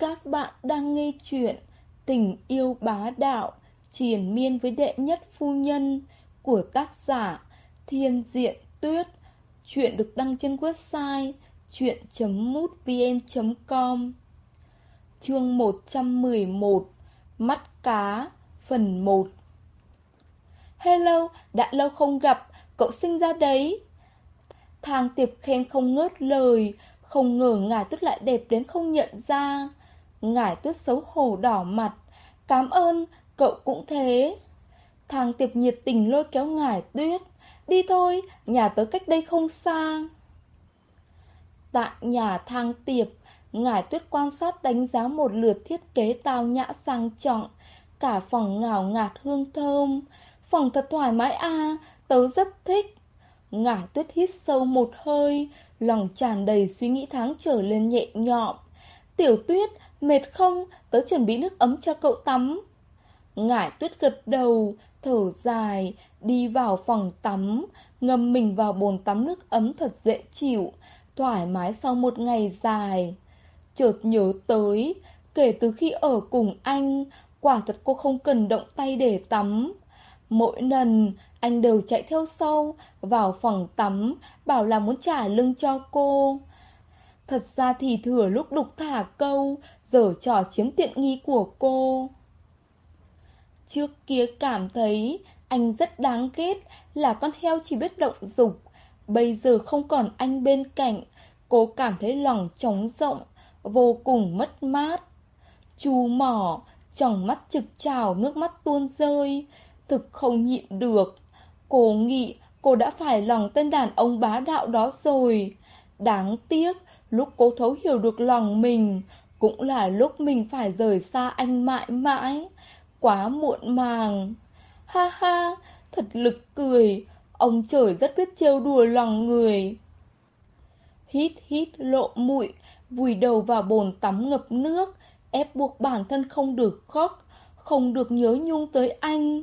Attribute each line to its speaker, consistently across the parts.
Speaker 1: Các bạn đang nghe chuyện Tình yêu bá đạo Triền miên với đệ nhất phu nhân Của tác giả Thiên Diện Tuyết. Chuyện được đăng trên website chuyện.mútvn.com Chương 111 Mắt cá Phần 1 Hello, đã lâu không gặp, cậu sinh ra đấy. Thang tiệp khen không ngớt lời Không ngờ ngài tuyết lại đẹp đến không nhận ra. Ngải tuyết xấu hổ đỏ mặt. Cám ơn, cậu cũng thế. Thang tiệp nhiệt tình lôi kéo ngải tuyết. Đi thôi, nhà tớ cách đây không xa. Tại nhà thang tiệp Ngải tuyết quan sát đánh giá một lượt thiết kế tao nhã sang trọng. Cả phòng ngào ngạt hương thơm. Phòng thật thoải mái à, tớ rất thích. Ngải tuyết hít sâu một hơi Lòng tràn đầy suy nghĩ tháng trở lên nhẹ nhõm Tiểu tuyết, mệt không? Tớ chuẩn bị nước ấm cho cậu tắm. Ngải tuyết gật đầu, thở dài, đi vào phòng tắm, ngâm mình vào bồn tắm nước ấm thật dễ chịu, thoải mái sau một ngày dài. Chợt nhớ tới, kể từ khi ở cùng anh, quả thật cô không cần động tay để tắm. Mỗi lần, anh đều chạy theo sau, vào phòng tắm, bảo là muốn trả lưng cho cô. Thật ra thì thừa lúc đục thả câu, giở trò chiếm tiện nghi của cô. Trước kia cảm thấy anh rất đáng ghét là con heo chỉ biết động dục. Bây giờ không còn anh bên cạnh, cô cảm thấy lòng trống rộng, vô cùng mất mát. Chú mỏ, trong mắt trực trào nước mắt tuôn rơi, thực không nhịn được. Cô nghĩ cô đã phải lòng tên đàn ông bá đạo đó rồi. Đáng tiếc, lúc cô thấu hiểu được lòng mình, cũng là lúc mình phải rời xa anh mãi mãi. Quá muộn màng. Ha ha, thật lực cười. Ông trời rất biết trêu đùa lòng người. Hít hít lộ mũi Vùi đầu vào bồn tắm ngập nước Ép buộc bản thân không được khóc Không được nhớ nhung tới anh.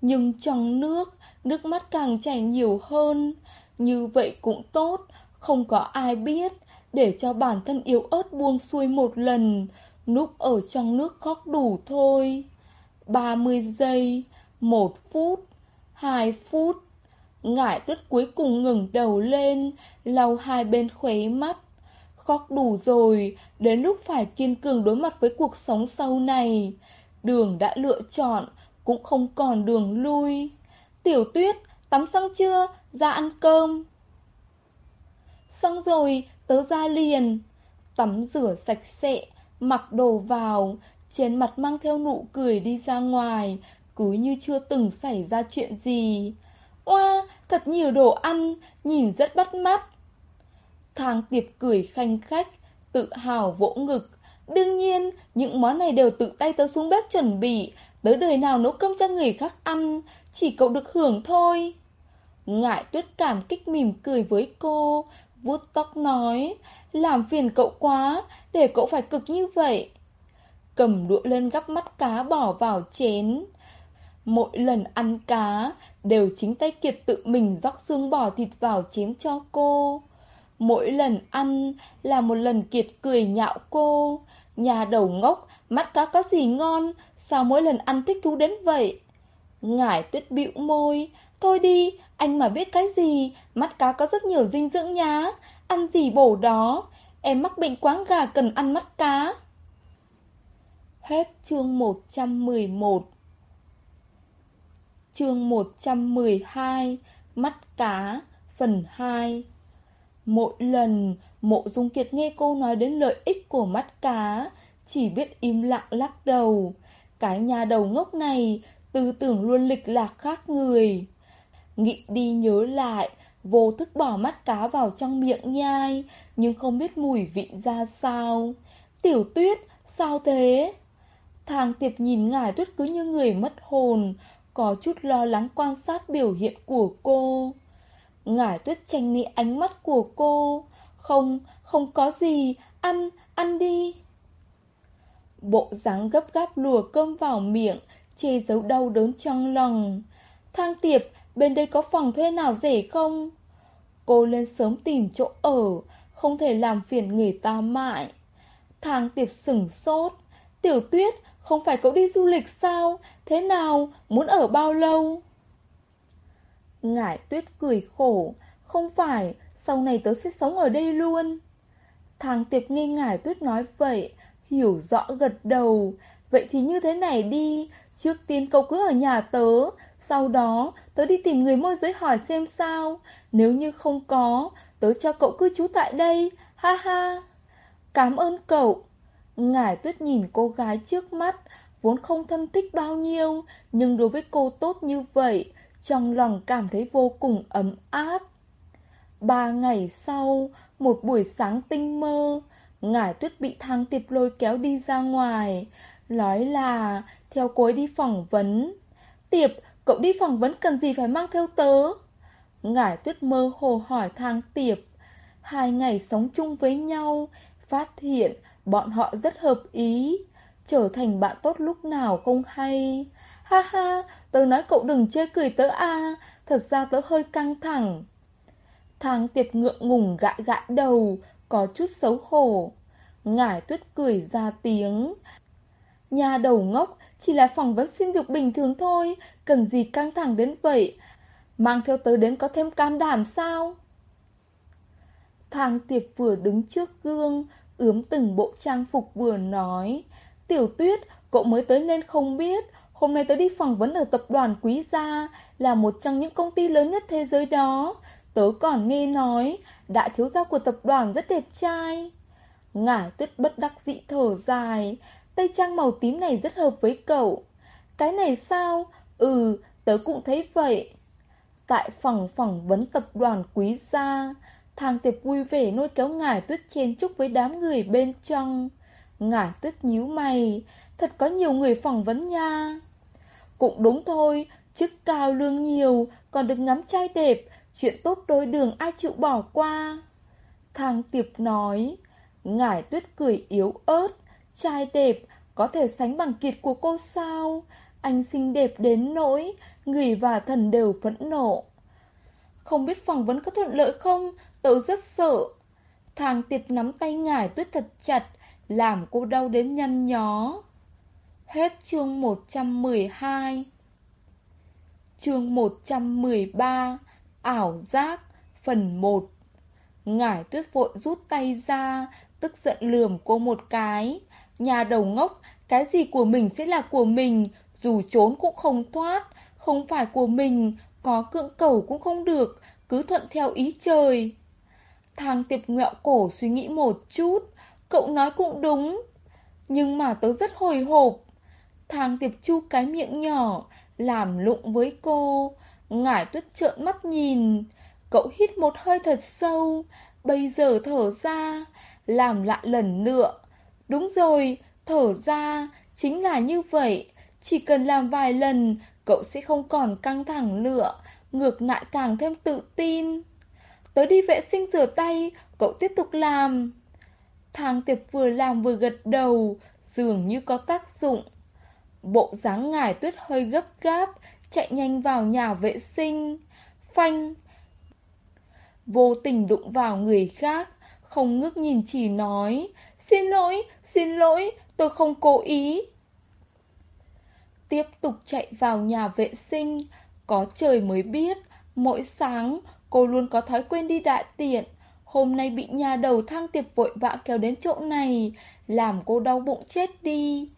Speaker 1: Nhưng trong nước Nước mắt càng chảy nhiều hơn. Như vậy cũng tốt Không có ai biết để cho bản thân yếu ớt buông xuôi một lần, núp ở trong nước khóc đủ thôi. 30 giây, 1 phút, 2 phút. Ngải tuyết cuối cùng ngừng đầu lên, lau hai bên khóe mắt. Khóc đủ rồi, đến lúc phải kiên cường đối mặt với cuộc sống sau này. Đường đã lựa chọn, cũng không còn đường lui. Tiểu tuyết, tắm xong chưa? Ra ăn cơm. Xong rồi, tớ ra liền. Tắm rửa sạch sẽ, mặc đồ vào, trên mặt mang theo nụ cười đi ra ngoài, cứ như chưa từng xảy ra chuyện gì. Oa, thật nhiều đồ ăn, nhìn rất bắt mắt. Thang tiệp cười khanh khách, tự hào vỗ ngực. Đương nhiên, những món này đều tự tay tớ xuống bếp chuẩn bị, tớ đời nào nấu cơm cho người khác ăn, chỉ cậu được hưởng thôi. Ngại tuyết cảm kích mỉm cười với cô, vuốt tóc nói, làm phiền cậu quá, để cậu phải cực như vậy. Cầm đũa lên gắp mắt cá bỏ vào chén. Mỗi lần ăn cá, đều chính tay Kiệt tự mình róc xương bò thịt vào chén cho cô. Mỗi lần ăn là một lần Kiệt cười nhạo cô. Nhà đầu ngốc, mắt cá có gì ngon, sao mỗi lần ăn thích thú đến vậy? Ngải tuyết bĩu môi, thôi đi, anh mà biết cái gì, mắt cá có rất nhiều dinh dưỡng nhá, ăn gì bổ đó, em mắc bệnh quáng gà cần ăn mắt cá. Hết chương 111 Chương 112 Mắt cá Phần 2 Mỗi lần Mộ Dung Kiệt nghe cô nói đến lợi ích của mắt cá Chỉ biết im lặng lắc đầu. Cái nhà đầu ngốc này Tư tưởng luôn lịch lạc khác người. Nghĩ đi nhớ lại, vô thức bỏ mắt cá vào trong miệng nhai, nhưng không biết mùi vị ra sao. Tiểu tuyết, sao thế? Thang tiệp nhìn ngài tuyết cứ như người mất hồn, có chút lo lắng quan sát biểu hiện của cô. Ngải tuyết tranh né ánh mắt của cô. Không, không có gì, ăn, ăn đi. Bộ dáng gấp gáp lùa cơm vào miệng, che giấu đau đớn trong lòng. Thang tiệp, bên đây có phòng thuê nào rẻ không? Cô lên sớm tìm chỗ ở, không thể làm phiền người ta mãi. Thang tiệp sửng sốt. Tiểu tuyết, không phải cậu đi du lịch sao? Thế nào? Muốn ở bao lâu? Ngải tuyết cười khổ. Không phải, sau này tớ sẽ sống ở đây luôn. Thang tiệp nghe ngải tuyết nói vậy, hiểu rõ gật đầu. Vậy thì như thế này đi, trước tiên cậu cứ ở nhà tớ, sau đó tớ đi tìm người môi giới hỏi xem sao. Nếu như không có, tớ cho cậu cư trú tại đây, ha ha. Cảm ơn cậu. Ngải tuyết nhìn cô gái trước mắt, vốn không thân thích bao nhiêu, nhưng đối với cô tốt như vậy, trong lòng cảm thấy vô cùng ấm áp. Ba ngày sau, một buổi sáng tinh mơ, Ngải tuyết bị thang tiệp lôi kéo đi ra ngoài, nói là theo cô ấy đi phỏng vấn. Tiệp, cậu đi phỏng vấn cần gì phải mang theo tớ? Ngải tuyết mơ hồ hỏi thang tiệp. Hai ngày sống chung với nhau, phát hiện bọn họ rất hợp ý, trở thành bạn tốt lúc nào không hay. Ha ha, tớ nói cậu đừng chê cười tớ a thật ra tớ hơi căng thẳng. Thang tiệp ngượng ngùng gãi gãi đầu, có chút xấu hổ. Ngải tuyết cười ra tiếng. Nhà đầu ngốc, chỉ là phỏng vấn xin việc bình thường thôi, cần gì căng thẳng đến vậy. Mang theo tớ đến có thêm can đảm sao? Thang tiệp vừa đứng trước gương, ướm từng bộ trang phục vừa nói. Tiểu tuyết, cậu mới tới nên không biết, hôm nay tớ đi phỏng vấn ở tập đoàn Quý Gia, là một trong những công ty lớn nhất thế giới đó. Tớ còn nghe nói, đại thiếu gia của tập đoàn rất đẹp trai. Ngải tuyết bất đắc dĩ thở dài, tây trang màu tím này rất hợp với cậu. Cái này sao? Ừ, tớ cũng thấy vậy. Tại phòng phỏng vấn tập đoàn quý gia, thằng tiệp vui vẻ nôi kéo ngải tuyết chen chúc với đám người bên trong. Ngải tuyết nhíu mày, thật có nhiều người phỏng vấn nha. Cũng đúng thôi, chức cao lương nhiều, còn được ngắm trai đẹp, chuyện tốt đôi đường ai chịu bỏ qua. Thang tiệp nói, ngải tuyết cười yếu ớt, trai đẹp, có thể sánh bằng kiệt của cô sao? Anh xinh đẹp đến nỗi, người và thần đều phẫn nộ. Không biết phỏng vấn có thuận lợi không? Tớ rất sợ. Thang tiệt nắm tay ngải tuyết thật chặt, làm cô đau đến nhăn nhó. Hết chương 112 Chương 113 Ảo giác Phần 1 Ngải tuyết vội rút tay ra Tức giận lườm cô một cái Nhà đầu ngốc Cái gì của mình sẽ là của mình dù trốn cũng không thoát Không phải của mình Có cưỡng cầu cũng không được Cứ thuận theo ý trời. Thang tiệp ngẹo cổ suy nghĩ một chút Cậu nói cũng đúng Nhưng mà tớ rất hồi hộp. Thang tiệp chu cái miệng nhỏ Làm lụng với cô Ngải tuyết trợn mắt nhìn. Cậu hít một hơi thật sâu Bây giờ thở ra Làm lại lần nữa. Đúng rồi, thở ra Chính là như vậy. Chỉ cần làm vài lần Cậu sẽ không còn căng thẳng nữa Ngược lại càng thêm tự tin. Tớ đi vệ sinh rửa tay Cậu tiếp tục làm. Thang tiệp vừa làm vừa gật đầu Dường như có tác dụng. Bộ dáng ngải tuyết hơi gấp gáp Chạy nhanh vào nhà vệ sinh. Phanh! Vô tình đụng vào người khác Không ngước nhìn chỉ nói Xin lỗi, xin lỗi, tôi không cố ý. Tiếp tục chạy vào nhà vệ sinh. Có trời mới biết, Mỗi sáng cô luôn có thói quen đi đại tiện. Hôm nay bị nhà đầu thang tiệp vội vã kéo đến chỗ này, Làm cô đau bụng chết đi.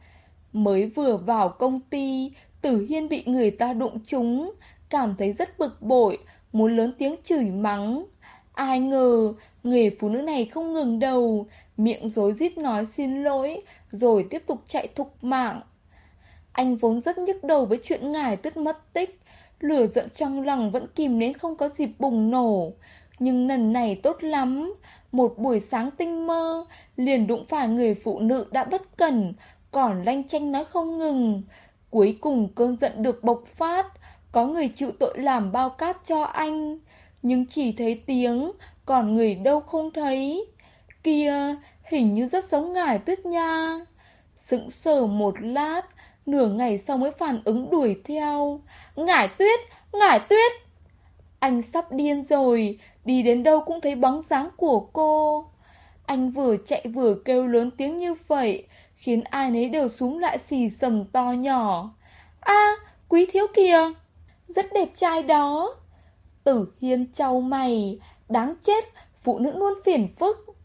Speaker 1: Mới vừa vào công ty, Tử Hiên bị người ta đụng trúng, Cảm thấy rất bực bội, Muốn lớn tiếng chửi mắng. Ai ngờ, Người phụ nữ này không ngừng đầu, Miệng dối rít nói xin lỗi, Rồi tiếp tục chạy thục mạng. Anh vốn rất nhức đầu với chuyện ngài tuyết mất tích. Lửa giận trong lòng vẫn kìm nén không có dịp bùng nổ. Nhưng lần này tốt lắm. Một buổi sáng tinh mơ, Liền đụng phải người phụ nữ đã bất cẩn Còn lanh chanh nói không ngừng. Cuối cùng cơn giận được bộc phát, Có người chịu tội làm bao cát cho anh. Nhưng chỉ thấy tiếng, Còn người đâu không thấy. Kia, Hình như rất giống ngài tuyết nha. Sững sờ một lát Nửa ngày sau mới phản ứng đuổi theo Ngải tuyết, ngải tuyết Anh sắp điên rồi Đi đến đâu cũng thấy bóng dáng của cô Anh vừa chạy vừa kêu lớn tiếng như vậy, khiến ai nấy đều súng lại xì sầm to nhỏ. a quý thiếu kìa, rất đẹp trai đó. Tử Hiên trao mày, đáng chết, phụ nữ luôn phiền phức.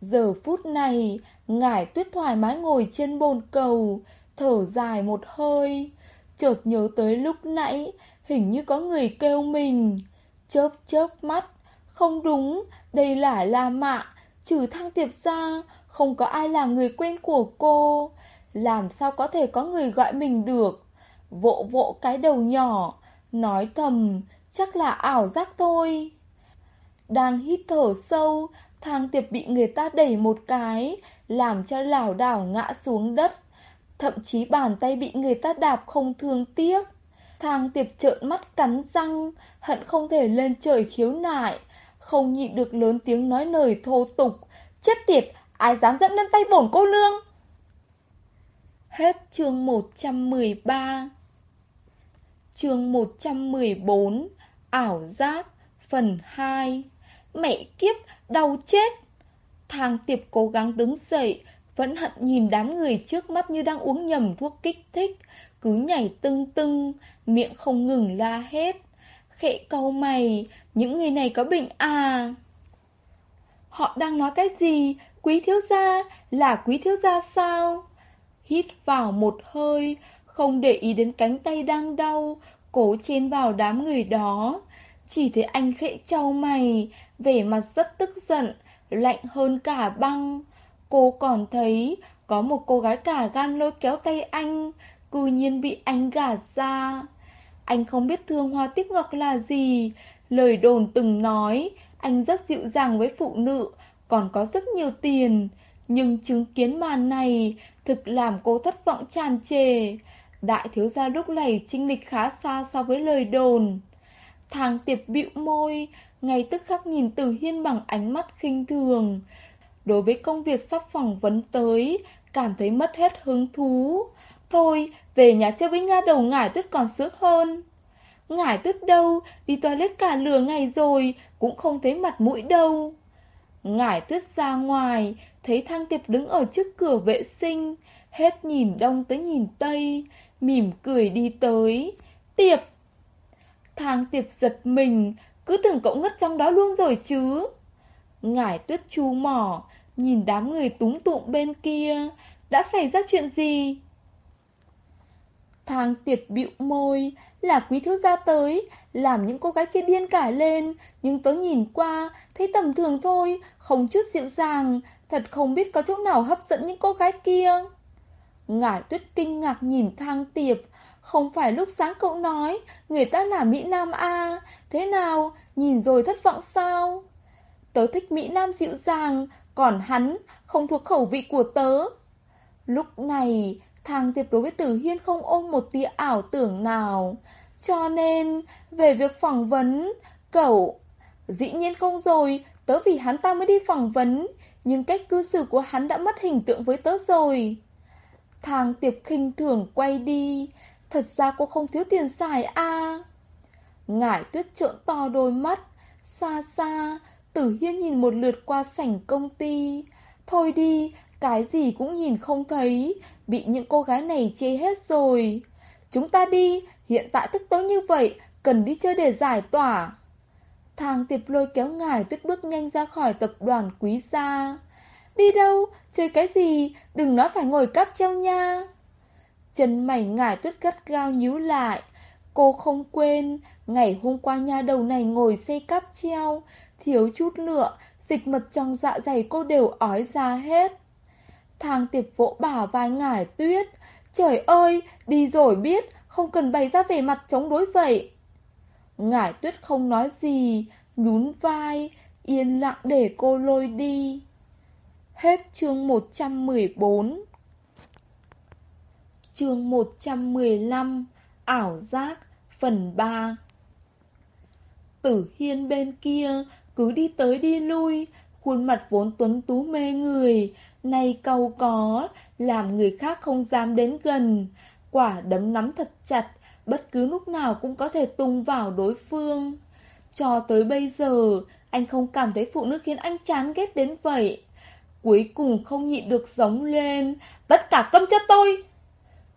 Speaker 1: Giờ phút này, ngải tuyết thoải mái ngồi trên bồn cầu, thở dài một hơi. Chợt nhớ tới lúc nãy, hình như có người kêu mình. Chớp chớp mắt, không đúng, đây là La Mạ, trừ thăng tiệp ra, không có ai là người quen của cô. Làm sao có thể có người gọi mình được? Vỗ vỗ cái đầu nhỏ, nói thầm, chắc là ảo giác thôi. Đang hít thở sâu, thang tiệp bị người ta đẩy một cái, làm cho lảo đảo ngã xuống đất. Thậm chí bàn tay bị người ta đạp không thương tiếc. Thang tiệp trợn mắt cắn răng, hận không thể lên trời khiếu nại, không nhịn được lớn tiếng nói lời thô tục. Chết tiệt, ai dám dẫn lên tay bổn cô nương? Hết chương 113 Chương 114 Ảo giác Phần 2 Mẹ kiếp, đau chết Thang tiệp cố gắng đứng dậy vẫn hận nhìn đám người trước mắt như đang uống nhầm thuốc kích thích. Cứ nhảy tưng tưng, Miệng không ngừng la hết Khệ câu mày, Những người này có bệnh à? Họ đang nói cái gì? Quý thiếu gia, Là quý thiếu gia sao? Hít vào một hơi, Không để ý đến cánh tay đang đau, Cố chen vào đám người đó. Chỉ thấy anh khệ trao mày, Vẻ mặt rất tức giận, Lạnh hơn cả băng. Cô còn thấy Có một cô gái cả gan lôi kéo tay anh Cư nhiên bị anh gạt ra Anh không biết thương hoa tiếc ngọc là gì Lời đồn từng nói Anh rất dịu dàng với phụ nữ Còn có rất nhiều tiền Nhưng chứng kiến màn này Thực làm cô thất vọng tràn trề Đại thiếu gia lúc này trinh lịch khá xa so với lời đồn. Thằng tiệp bĩu môi, ngay tức khắc nhìn Từ Hiên bằng ánh mắt khinh thường. Đối với công việc sắp phỏng vấn tới, cảm thấy mất hết hứng thú. Thôi, về nhà chơi với nha đầu ngải tuyết còn sướng hơn. Ngải tuyết đâu, đi toilet cả lửa ngày rồi, cũng không thấy mặt mũi đâu. Ngải tuyết ra ngoài, thấy thang tiệp đứng ở trước cửa vệ sinh, hết nhìn đông tới nhìn tây, mỉm cười đi tới. Tiệp! Thang tiệp giật mình, cứ tưởng cậu ngất trong đó luôn rồi chứ. Ngải tuyết chu mỏ, nhìn đám người túng tụng bên kia, đã xảy ra chuyện gì? Thang tiệp bĩu môi, là quý thiếu gia tới, làm những cô gái kia điên cả lên, nhưng tớ nhìn qua, thấy tầm thường thôi, không chút dịu dàng, thật không biết có chỗ nào hấp dẫn những cô gái kia. Ngải tuyết kinh ngạc nhìn thang tiệp. Không phải lúc sáng cậu nói Người ta là Mỹ Nam A. Thế nào, nhìn rồi thất vọng sao? Tớ thích Mỹ Nam dịu dàng còn hắn không thuộc khẩu vị của tớ. Lúc này Thang tiệp đối với Tử Hiên không ôm một tia ảo tưởng nào. Cho nên, Về việc phỏng vấn, Cậu, Dĩ nhiên không rồi, Tớ vì hắn ta mới đi phỏng vấn, Nhưng cách cư xử của hắn đã mất hình tượng với tớ rồi. Thang tiệp khinh thường quay đi, Thật ra cô không thiếu tiền xài a à. Ngải tuyết trợn to đôi mắt, Xa xa Tử Hiên nhìn một lượt qua sảnh công ty Thôi đi Cái gì cũng nhìn không thấy Bị những cô gái này chê hết rồi Chúng ta đi Hiện tại tức tối như vậy Cần đi chơi để giải tỏa Thang tiệp lôi kéo ngài tuyết bước nhanh ra khỏi tập đoàn quý gia Đi đâu? Chơi cái gì? Đừng nói phải ngồi cáp treo nha. Chân mày ngải tuyết gắt gao nhíu lại. Cô không quên, ngày hôm qua nha đầu này ngồi xe cáp treo, thiếu chút nữa, dịch mật trong dạ dày cô đều ói ra hết. Thang tiệp vỗ bả vai ngải tuyết. Trời ơi, đi rồi biết, không cần bày ra vẻ mặt chống đối vậy. Ngải tuyết không nói gì, nhún vai, yên lặng để cô lôi đi. Hết chương 114 Chương 115 Ảo giác Phần 3 Tử Hiên bên kia cứ đi tới đi lui, Khuôn mặt vốn tuấn tú mê người. Nay cầu có, Làm người khác không dám đến gần. Quả đấm nắm thật chặt, Bất cứ lúc nào cũng có thể tung vào đối phương. Cho tới bây giờ, Anh không cảm thấy phụ nữ khiến anh chán ghét đến vậy. Cuối cùng không nhịn được giống lên, Tất cả câm cho tôi!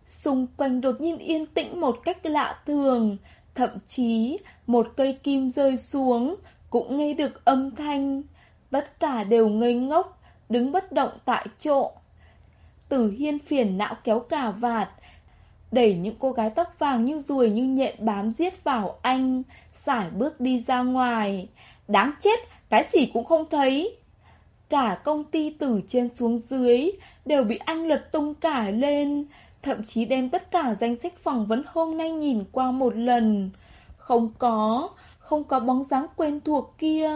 Speaker 1: Xung quanh đột nhiên yên tĩnh một cách lạ thường, Thậm chí một cây kim rơi xuống cũng nghe được âm thanh. Tất cả đều ngây ngốc Đứng bất động tại chỗ. Tử Hiên phiền não kéo cà vạt. Đẩy những cô gái tóc vàng như ruồi như nhện bám giết vào anh Xải bước đi ra ngoài. Đáng chết, cái gì cũng không thấy. Cả công ty từ trên xuống dưới Đều bị anh lật tung cả lên Thậm chí đem tất cả danh sách phỏng vấn hôm nay nhìn qua một lần. Không có, không có bóng dáng quen thuộc kia.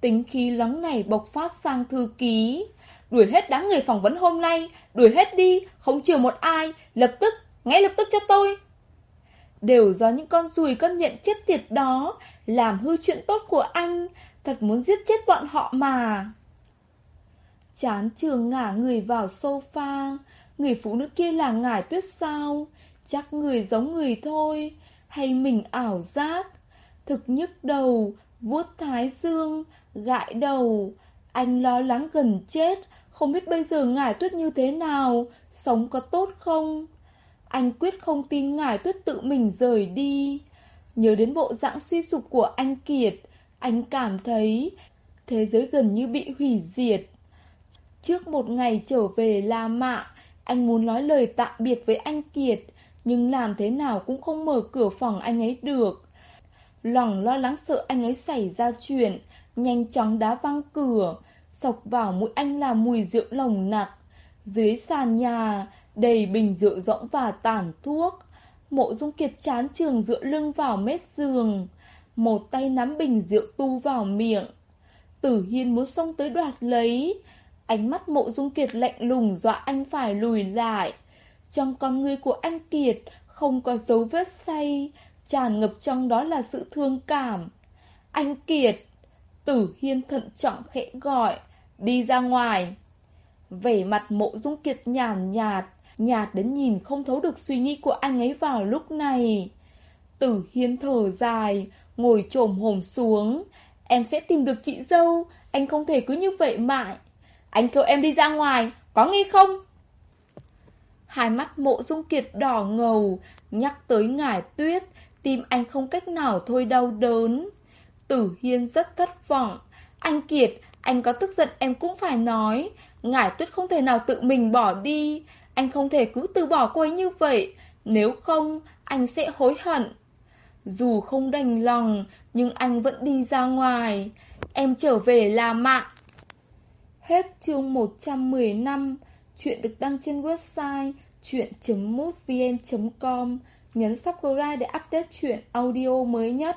Speaker 1: Tính khí nóng này bộc phát sang thư ký. Đuổi hết đám người phỏng vấn hôm nay Đuổi hết đi, không chừa một ai Lập tức, ngay lập tức cho tôi. Đều do những con rùi cân nhận chết tiệt đó Làm hư chuyện tốt của anh Thật muốn giết chết bọn họ mà. Chán trường ngả người vào sofa. Người phụ nữ kia là ngải tuyết sao? Chắc người giống người thôi Hay mình ảo giác? Thực nhức đầu vuốt thái dương Gãi đầu. Anh lo lắng gần chết Không biết bây giờ ngải tuyết như thế nào Sống có tốt không? Anh quyết không tin ngải tuyết tự mình rời đi. Nhớ đến bộ dạng suy sụp của anh Kiệt Anh cảm thấy Thế giới gần như bị hủy diệt. Trước một ngày trở về La Mạ anh muốn nói lời tạm biệt với anh Kiệt, nhưng làm thế nào cũng không mở cửa phòng anh ấy được. Lòng lo lắng sợ anh ấy xảy ra chuyện, nhanh chóng đá văng cửa, sộc vào mũi anh là mùi rượu lồng nặc. Dưới sàn nhà, đầy bình rượu rỗng và tàn thuốc. Mộ dung kiệt chán trường dựa lưng vào mép giường, một tay nắm bình rượu tu vào miệng. Tử Hiên muốn xông tới đoạt lấy, Ánh mắt mộ dung kiệt lạnh lùng dọa anh phải lùi lại. Trong con người của anh Kiệt không có dấu vết say, tràn ngập trong đó là sự thương cảm. Anh Kiệt, tử hiên thận trọng khẽ gọi, đi ra ngoài. Vẻ mặt mộ dung kiệt nhàn nhạt, nhạt đến nhìn không thấu được suy nghĩ của anh ấy vào lúc này. Tử hiên thở dài, ngồi trồm hồn xuống. Em sẽ tìm được chị dâu, anh không thể cứ như vậy mãi. Anh kêu em đi ra ngoài, có nghe không? Hai mắt mộ dung kiệt đỏ ngầu, nhắc tới ngải tuyết, tim anh không cách nào thôi đau đớn. Tử Hiên rất thất vọng. Anh Kiệt, anh có tức giận em cũng phải nói. Ngải tuyết không thể nào tự mình bỏ đi. Anh không thể cứ từ bỏ cô ấy như vậy. Nếu không, anh sẽ hối hận. Dù không đành lòng, nhưng anh vẫn đi ra ngoài. Em trở về là mạng. Hết chương 115, chuyện được đăng trên website chuyện.mútvn.com. Nhấn subscribe để update chuyện audio mới nhất.